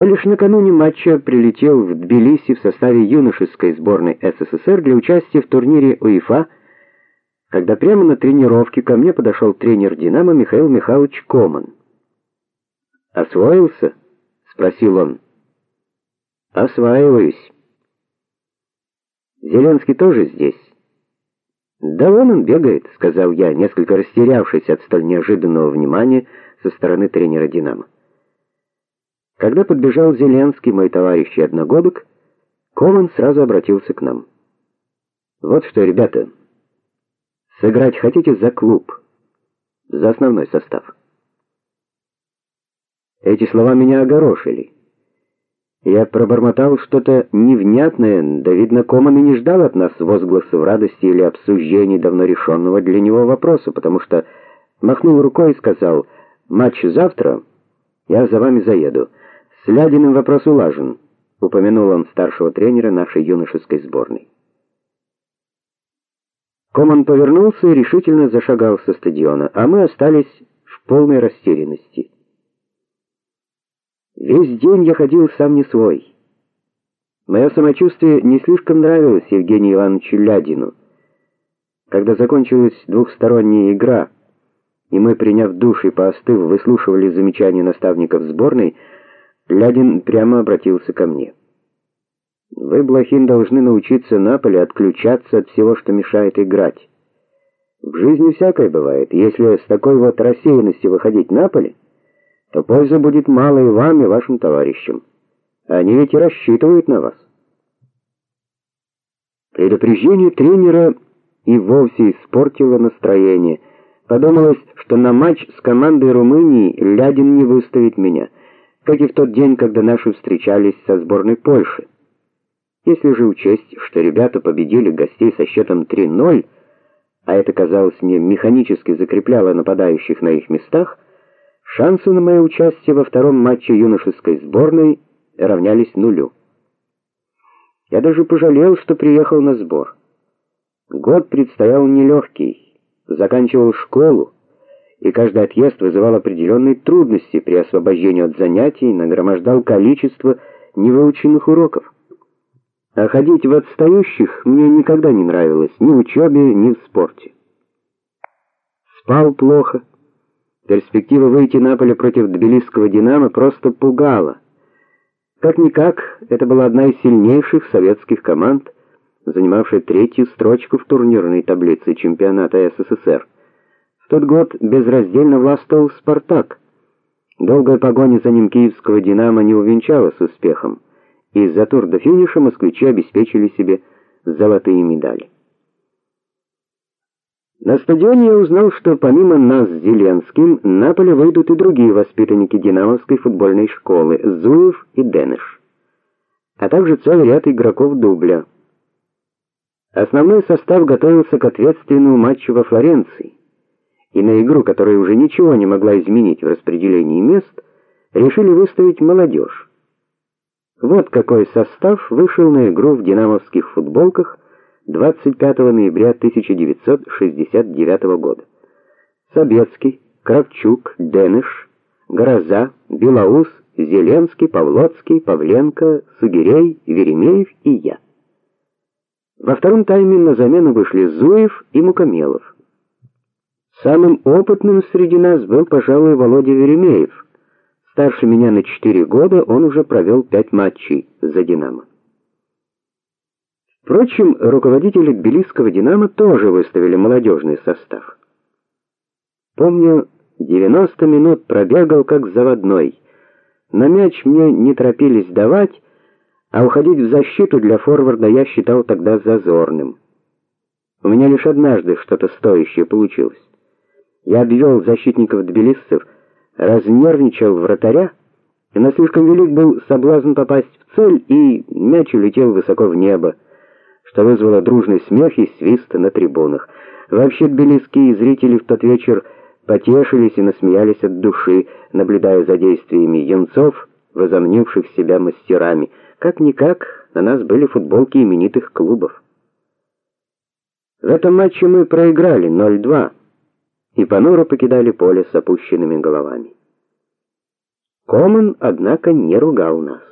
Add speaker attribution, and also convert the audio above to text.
Speaker 1: Лишь накануне матча прилетел в Тбилиси в составе юношеской сборной СССР для участия в турнире УЕФА, когда прямо на тренировке ко мне подошел тренер Динамо Михаил Михайлович Коман. "Освоился?" спросил он. "Осваиваюсь. Зеленский тоже здесь?" "Да вон он бегает", сказал я, несколько растерявшись от столь неожиданного внимания со стороны тренера Динамо. Когда подбежал Зеленский, мой товарищ и одногодок, Коман сразу обратился к нам. Вот что, ребята, сыграть хотите за клуб, за основной состав. Эти слова меня огорошили. Я пробормотал что-то невнятное, да видно, Коман и не ждал от нас возгласов радости или обсуждений давно решенного для него вопроса, потому что махнул рукой и сказал: "Матч завтра, я за вами заеду". С Лядиным вопрос улажен, упомянул он старшего тренера нашей юношеской сборной. Коман повернулся и решительно зашагал со стадиона, а мы остались в полной растерянности. Весь день я ходил сам не свой. Мое самочувствие не слишком нравилось Евгению Ивановичу Лядину. Когда закончилась двухсторонняя игра, и мы, приняв душ и поостыв, выслушивали замечания наставников сборной, Лядин прямо обратился ко мне. Вы, Блохин, должны научиться на поле отключаться от всего, что мешает играть. В жизни всякое бывает. Если с такой вот рассеянностью выходить на поле, то пользы будет мало и вам, и вашим товарищам. Они ведь и рассчитывают на вас. Предупреждение тренера и вовсе испортило настроение. Подумалось, что на матч с командой Румынии Лядин не выставит меня как и в тот день, когда наши встречались со сборной Польши. Если же учесть, что ребята победили гостей со счетом 3:0, а это, казалось мне, механически закрепляло нападающих на их местах, шансы на мое участие во втором матче юношеской сборной равнялись нулю. Я даже пожалел, что приехал на сбор. Год предстоял нелегкий. Заканчивал школу и каждый отъезд вызывал определенные трудности при освобождении от занятий, нагромождал количество невыученных уроков. А ходить в отстающих мне никогда не нравилось, ни в учебе, ни в спорте. Спал плохо. Перспектива выйти на поле против тбилисского Динамо просто пугала. Как никак, это была одна из сильнейших советских команд, занимавшая третью строчку в турнирной таблице чемпионата СССР. Тот год безраздельно властвовал Спартак. Долгая погоня за ним киевского Динамо не увенчалась успехом, и за тур до финиша москвичи обеспечили себе золотые медали. На стадионе я узнал, что помимо нас с Зеленским на поле выйдут и другие воспитанники Динамовской футбольной школы Зуев и Денеш, а также целый ряд игроков дубля. Основной состав готовился к ответственному матчу во Флоренции и на игру, которая уже ничего не могла изменить в распределении мест, решили выставить молодежь. Вот какой состав вышел на игру в динамовских футболках 25 ноября 1969 года. Собецкий, Кравчук, Денеш, Гроза, Белоус, Зеленский, Павлоцкий, Павленко, Сугирей, Веремеев и я. Во втором тайме на замену вышли Зуев и Мукамелов. Самым опытным среди нас был, пожалуй, Володя Веремеев. Старше меня на четыре года, он уже провел пять матчей за Динамо. Впрочем, руководители тбилисского Динамо тоже выставили молодежный состав. Помню, 90 минут пробегал как заводной. На мяч мне не торопились давать, а уходить в защиту для форварда я считал тогда зазорным. У меня лишь однажды что-то стоящее получилось. Я обвел защитников тбилиссцев, разнервничал вратаря, и на слишком велик был соблазн попасть в цель, и мяч улетел высоко в небо, что вызвало дружный смех и свист на трибунах. Вообще тбилисские зрители в тот вечер потешились и насмеялись от души, наблюдая за действиями юнцов, возомнивших себя мастерами. Как никак, на нас были футболки именитых клубов. В этом матче мы проиграли 0:2 и понуро покидали поле с опущенными головами. Коман, однако, не ругал нас.